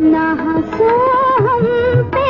ना हंसो हम पे।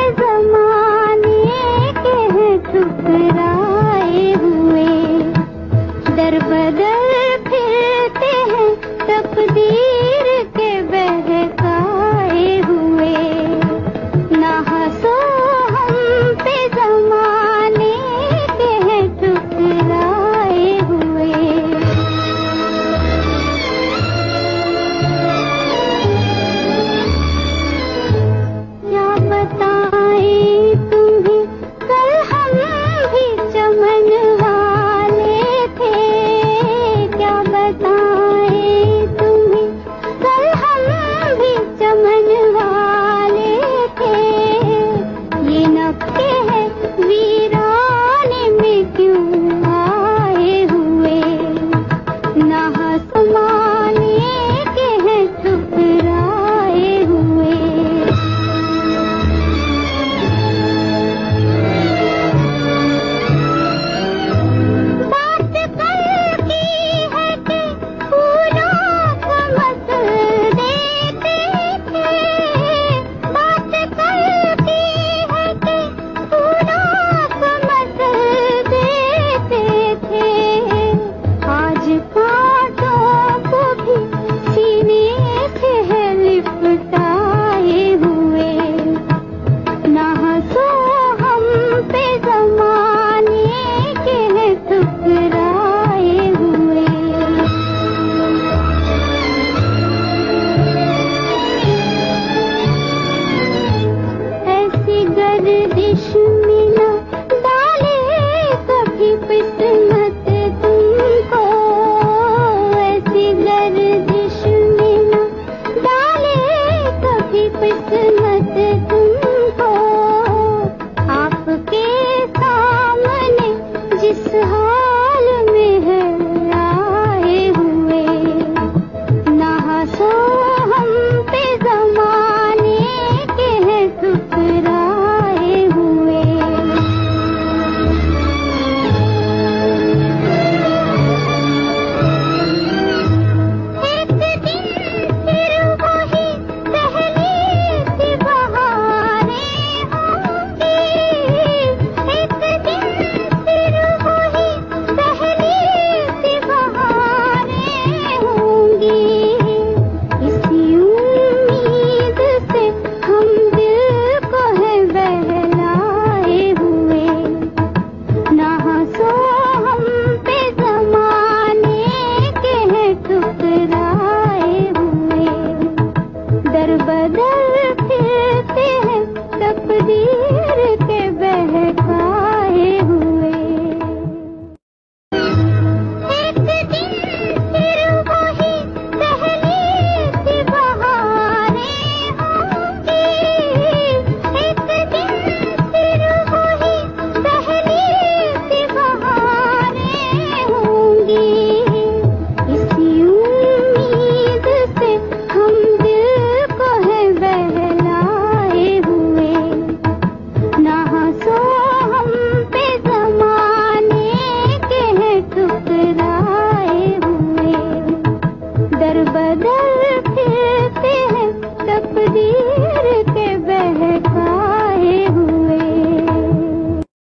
बदल